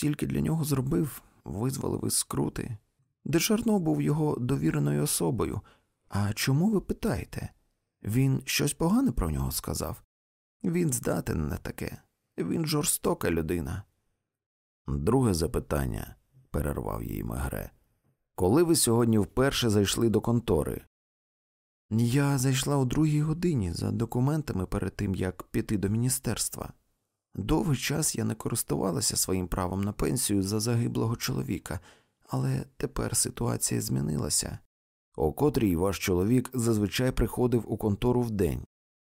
стільки для нього зробив, визволив із скрути. Дешарно був його довіреною особою. А чому ви питаєте? Він щось погане про нього сказав? Він здатен на таке, він жорстока людина. Друге запитання, перервав її Мегре. Коли ви сьогодні вперше зайшли до контори? Я зайшла у другій годині за документами перед тим, як піти до міністерства. Довгий час я не користувалася своїм правом на пенсію за загиблого чоловіка, але тепер ситуація змінилася. О котрій ваш чоловік зазвичай приходив у контору вдень.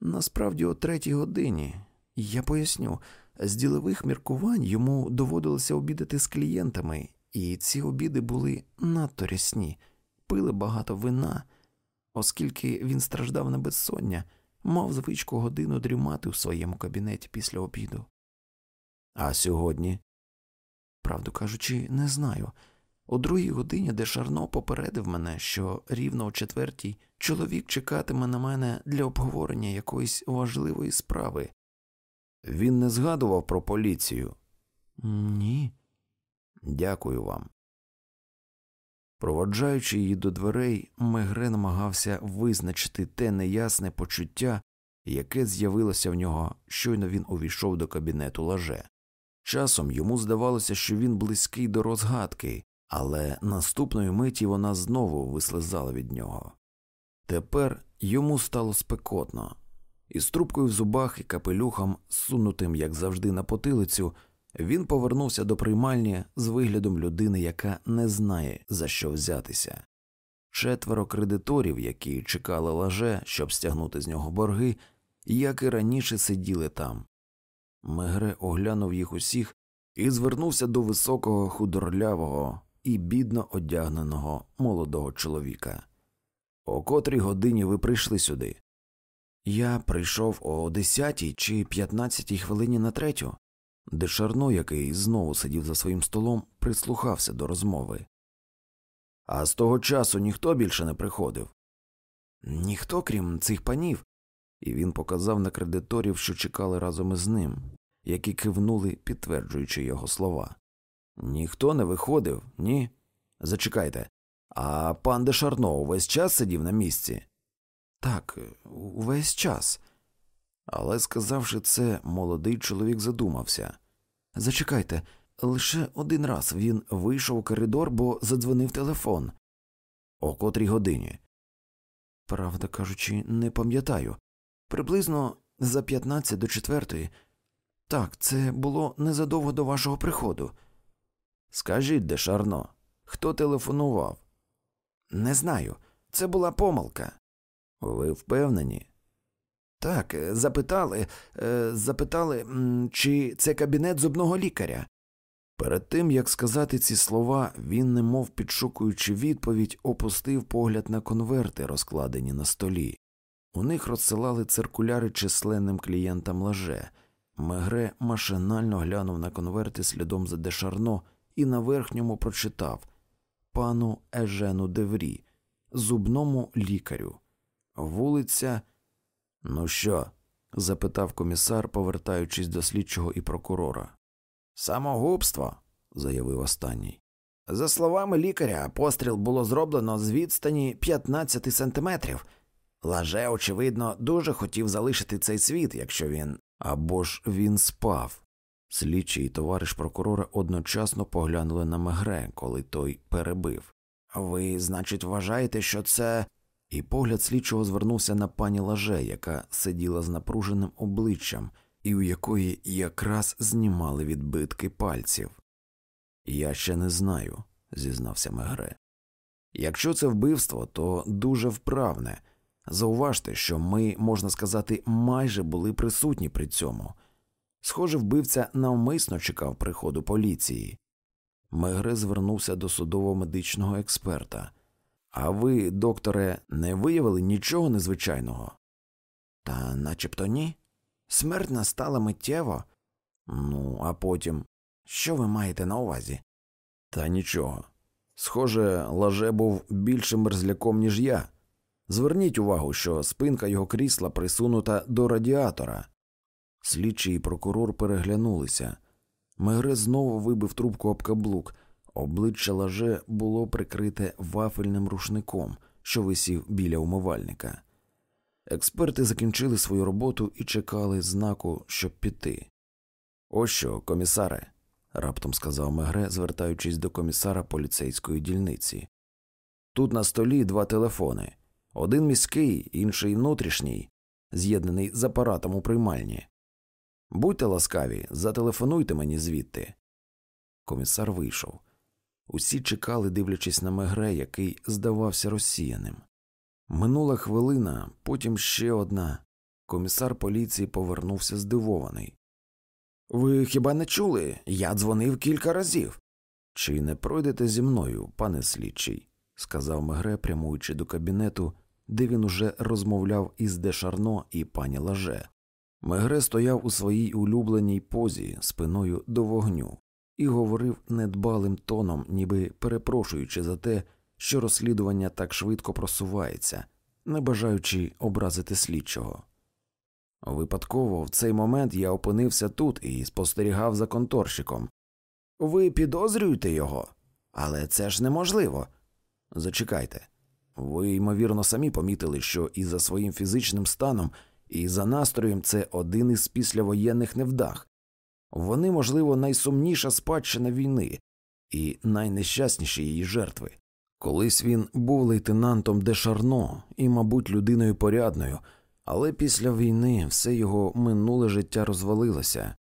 Насправді, о третій годині. Я поясню, з ділових міркувань йому доводилося обідати з клієнтами, і ці обіди були надто рясні, пили багато вина, оскільки він страждав на безсоння, мав звичку годину дрімати у своєму кабінеті після обіду. А сьогодні, правду кажучи, не знаю. О другій годині Дешарно попередив мене, що рівно о четвертій чоловік чекатиме на мене для обговорення якоїсь важливої справи. Він не згадував про поліцію. Ні. Дякую вам. Проводжаючи її до дверей, Мегре намагався визначити те неясне почуття, яке з'явилося в нього, щойно він увійшов до кабінету лаже. Часом йому здавалося, що він близький до розгадки, але наступної миті вона знову вислизала від нього. Тепер йому стало спекотно, із трубкою в зубах і капелюхом, сунутим, як завжди, на потилицю, він повернувся до приймальні з виглядом людини, яка не знає, за що взятися. Четверо кредиторів, які чекали лаже, щоб стягнути з нього борги, як і раніше сиділи там. Мегре оглянув їх усіх і звернувся до високого, худорлявого і бідно одягненого молодого чоловіка. О котрій годині ви прийшли сюди? Я прийшов о десятій чи п'ятнадцятій хвилині на третю. Дешарно, який знову сидів за своїм столом, прислухався до розмови. А з того часу ніхто більше не приходив. Ніхто, крім цих панів, і він показав на кредиторів, що чекали разом із ним, які кивнули, підтверджуючи його слова. Ніхто не виходив, ні? Зачекайте. А пан Дешарно увесь час сидів на місці? Так, увесь час. Але, сказавши це, молодий чоловік задумався. Зачекайте, лише один раз він вийшов у коридор, бо задзвонив телефон. О котрій годині? Правда кажучи, не пам'ятаю. Приблизно за 15 до четвертої. Так, це було незадовго до вашого приходу. Скажіть, де Шарно, хто телефонував? Не знаю. Це була помилка. Ви впевнені? Так, запитали, е, запитали, чи це кабінет зубного лікаря. Перед тим як сказати ці слова, він, немов підшукуючи відповідь, опустив погляд на конверти, розкладені на столі. У них розсилали циркуляри численним клієнтам лаже. Мегре машинально глянув на конверти слідом за дешарно і на верхньому прочитав пану Ежену Деврі, зубному лікарю. Вулиця. Ну що? запитав комісар, повертаючись до слідчого і прокурора. Самогубство, заявив останній. За словами лікаря, постріл було зроблено з відстані 15 сантиметрів. Лаже, очевидно, дуже хотів залишити цей світ, якщо він. Або ж він спав. Слідчий і товариш прокурора одночасно поглянули на Мегре, коли той перебив. Ви, значить, вважаєте, що це. І погляд слідчого звернувся на пані лаже, яка сиділа з напруженим обличчям, і у якої якраз знімали відбитки пальців. Я ще не знаю, зізнався Мегре. Якщо це вбивство, то дуже вправне. Зауважте, що ми, можна сказати, майже були присутні при цьому. Схоже, вбивця навмисно чекав приходу поліції. Мегре звернувся до судово-медичного експерта. А ви, докторе, не виявили нічого незвичайного? Та начебто ні. Смерть настала миттєво. Ну, а потім. Що ви маєте на увазі? Та нічого. Схоже, лаже був більшим мерзляком, ніж я. Зверніть увагу, що спинка його крісла присунута до радіатора. Слідчий і прокурор переглянулися. Мегре знову вибив трубку об каблук. Обличчя лаже було прикрите вафельним рушником, що висів біля умивальника. Експерти закінчили свою роботу і чекали знаку, щоб піти. Ось що, комісаре, раптом сказав Мегре, звертаючись до комісара поліцейської дільниці. Тут на столі два телефони один міський, інший внутрішній, з'єднаний з апаратом у приймальні. Будьте ласкаві, зателефонуйте мені звідти. Комісар вийшов. Усі чекали, дивлячись на Мегре, який здавався розсіяним. Минула хвилина, потім ще одна. Комісар поліції повернувся здивований. Ви хіба не чули? Я дзвонив кілька разів. Чи не пройдете зі мною, пане слідчий? сказав Мегре, прямуючи до кабінету, де він уже розмовляв із Дешарно і пані Лаже. Мегре стояв у своїй улюбленій позі спиною до вогню і говорив недбалим тоном, ніби перепрошуючи за те, що розслідування так швидко просувається, не бажаючи образити слідчого. Випадково в цей момент я опинився тут і спостерігав за конторщиком. Ви підозрюєте його, але це ж неможливо. Зачекайте. Ви, ймовірно, самі помітили, що і за своїм фізичним станом, і за настроєм це один із післявоєнних невдах. Вони, можливо, найсумніша спадщина війни і найнещасніші її жертви. Колись він був лейтенантом Дешарно і, мабуть, людиною порядною, але після війни все його минуле життя розвалилося.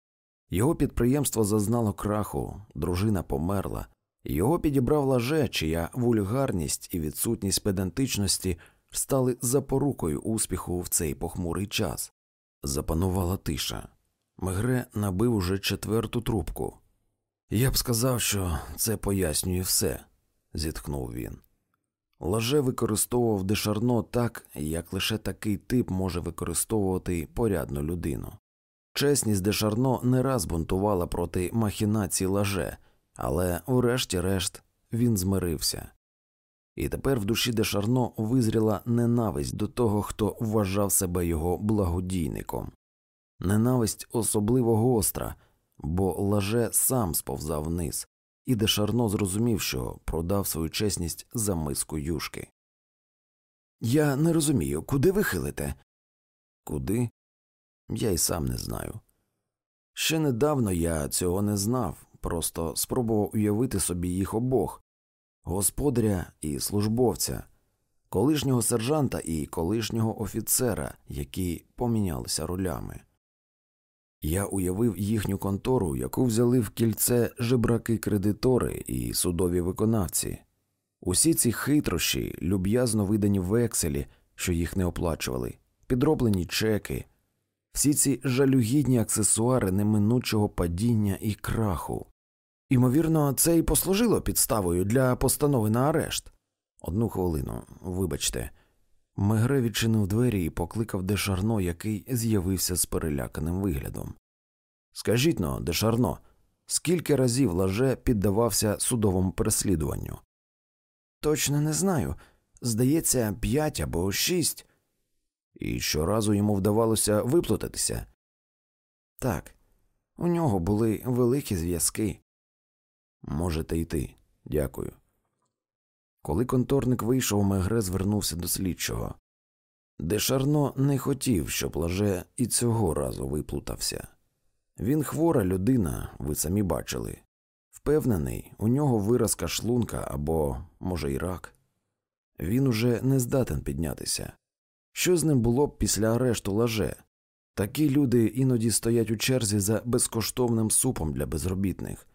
Його підприємство зазнало краху, дружина померла, його підібрав лаже, чия вульгарність і відсутність педантичності стали запорукою успіху в цей похмурий час. Запанувала тиша. Мегре набив уже четверту трубку. Я б сказав, що це пояснює все, зітхнув він. Лаже використовував дешарно так, як лише такий тип може використовувати порядну людину. Чесність дешарно не раз бунтувала проти махінацій лаже, але, врешті-решт, він змирився. І тепер в душі Дешарно визріла ненависть до того, хто вважав себе його благодійником, ненависть особливо гостра, бо лаже сам сповзав вниз, і Дешарно зрозумів, що продав свою чесність за миску юшки. Я не розумію, куди ви хилите? Куди? Я й сам не знаю. Ще недавно я цього не знав, просто спробував уявити собі їх обох господаря і службовця, колишнього сержанта і колишнього офіцера, які помінялися ролями. Я уявив їхню контору, яку взяли в кільце жебраки кредитори і судові виконавці. Усі ці хитрощі, люб'язно видані векселі, що їх не оплачували, підроблені чеки, всі ці жалюгідні аксесуари неминучого падіння і краху. Імовірно, це і послужило підставою для постанови на арешт. Одну хвилину, вибачте. Мегре відчинив двері і покликав Дешарно, який з'явився з переляканим виглядом. Скажіть но, Дешарно, скільки разів лаже піддавався судовому переслідуванню? Точно не знаю. Здається, п'ять або шість. І щоразу йому вдавалося виплутатися. Так, у нього були великі зв'язки. Можете йти, дякую. Коли конторник вийшов, Мегре звернувся до слідчого. Дешарно не хотів, щоб лаже і цього разу виплутався. Він хвора людина, ви самі бачили. Впевнений, у нього виразка шлунка або, може, й рак. Він уже не здатен піднятися. Що з ним було б після арешту лаже? Такі люди іноді стоять у черзі за безкоштовним супом для безробітних,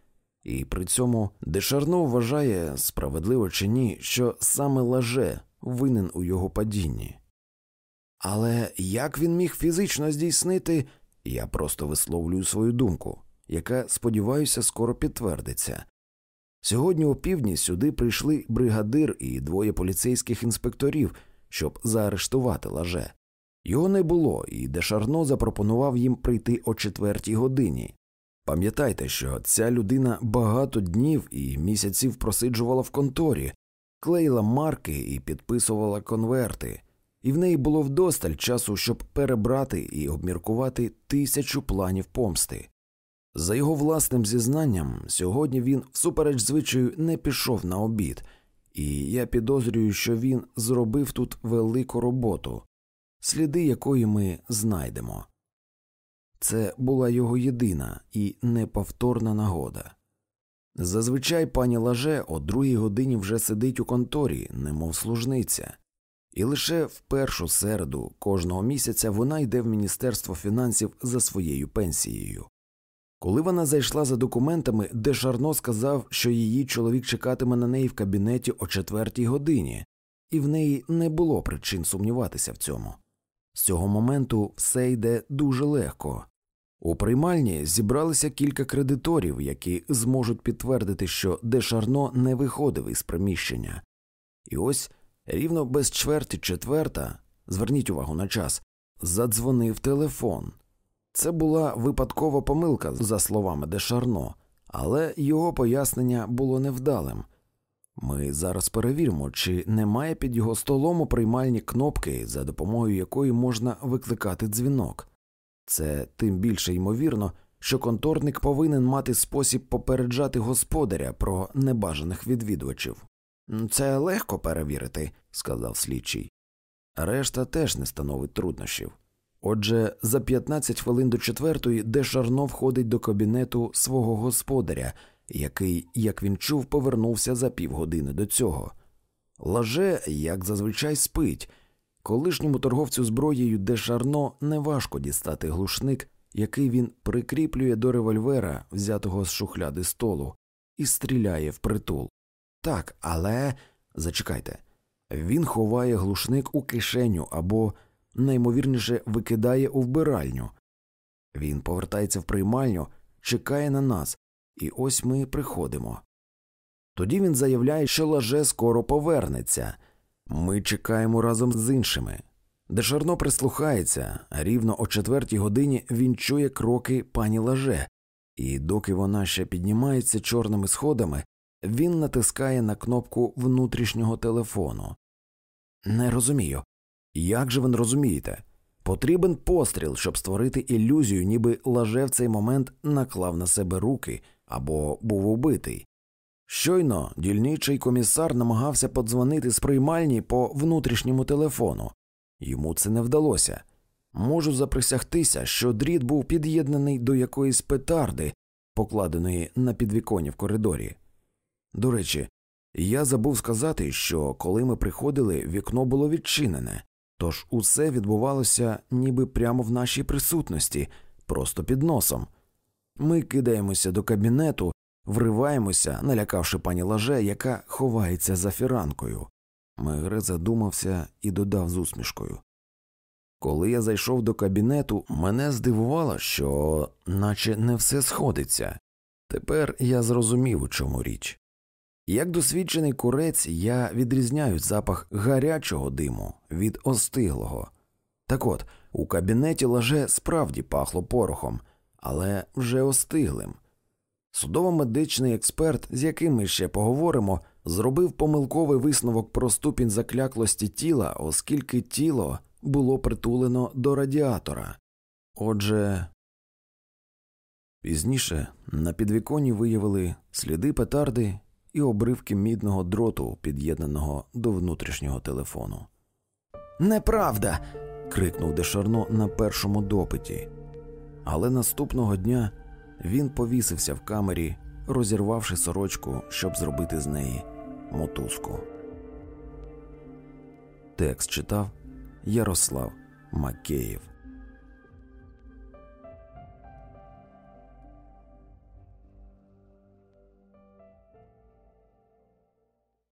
і при цьому Дешарно вважає, справедливо чи ні, що саме лаже винен у його падінні. Але як він міг фізично здійснити, я просто висловлюю свою думку, яка, сподіваюся, скоро підтвердиться. Сьогодні о півдні сюди прийшли бригадир і двоє поліцейських інспекторів, щоб заарештувати лаже. Його не було, і Дешарно запропонував їм прийти о четвертій годині. Пам'ятайте, що ця людина багато днів і місяців просиджувала в конторі, клеїла марки і підписувала конверти, і в неї було вдосталь часу, щоб перебрати і обміркувати тисячу планів помсти. За його власним зізнанням, сьогодні він, всупереч звичаю, не пішов на обід, і я підозрюю, що він зробив тут велику роботу, сліди якої ми знайдемо. Це була його єдина і неповторна нагода. Зазвичай пані лаже о другій годині вже сидить у конторі, немов служниця, і лише в першу середу кожного місяця вона йде в Міністерство фінансів за своєю пенсією. Коли вона зайшла за документами, де Шарно сказав, що її чоловік чекатиме на неї в кабінеті о четвертій годині, і в неї не було причин сумніватися в цьому. З цього моменту все йде дуже легко. У приймальні зібралися кілька кредиторів, які зможуть підтвердити, що Дешарно не виходив із приміщення. І ось рівно без чверті четверта, зверніть увагу на час, задзвонив телефон. Це була випадкова помилка, за словами Дешарно, але його пояснення було невдалим. Ми зараз перевіримо, чи немає під його столом у приймальні кнопки, за допомогою якої можна викликати дзвінок. Це тим більше ймовірно, що конторник повинен мати спосіб попереджати господаря про небажаних відвідувачів. Це легко перевірити, сказав слідчий. Решта теж не становить труднощів. Отже, за 15 хвилин до четвертої, де Шарно входить до кабінету свого господаря, який, як він чув, повернувся за півгодини до цього. Лаже, як зазвичай, спить. Колишньому торговцю зброєю де Шарно неважко дістати глушник, який він прикріплює до револьвера, взятого з шухляди столу, і стріляє в притул. Так, але зачекайте, він ховає глушник у кишеню або наймовірніше викидає у вбиральню. Він повертається в приймальню, чекає на нас, і ось ми приходимо. Тоді він заявляє, що лаже скоро повернеться. Ми чекаємо разом з іншими. Дешарно прислухається, рівно о четвертій годині він чує кроки пані лаже, і доки вона ще піднімається чорними сходами, він натискає на кнопку внутрішнього телефону. Не розумію, як же ви не розумієте? Потрібен постріл, щоб створити ілюзію, ніби лаже в цей момент наклав на себе руки або був убитий. Щойно дільничий комісар намагався подзвонити з приймальні по внутрішньому телефону. Йому це не вдалося. Можу заприсягтися, що дріт був під'єднаний до якоїсь петарди, покладеної на підвіконні в коридорі. До речі, я забув сказати, що коли ми приходили, вікно було відчинене, Тож усе відбувалося ніби прямо в нашій присутності, просто під носом. Ми кидаємося до кабінету, вриваємося, налякавши пані лаже, яка ховається за фіранкою. Мегре задумався і додав з усмішкою. Коли я зайшов до кабінету, мене здивувало, що наче не все сходиться. Тепер я зрозумів, у чому річ. Як досвідчений курець, я відрізняю запах гарячого диму від остиглого. Так от, у кабінеті лаже справді пахло порохом, але вже остиглим. Судово-медичний експерт, з яким ми ще поговоримо, зробив помилковий висновок про ступінь закляклості тіла, оскільки тіло було притулено до радіатора. Отже, пізніше на підвіконні виявили сліди петарди і обривки мідного дроту, під'єднаного до внутрішнього телефону. Неправда. крикнув Дешарно на першому допиті. Але наступного дня він повісився в камері, розірвавши сорочку, щоб зробити з неї мотузку. Текст читав Ярослав Макеєв.